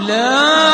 لا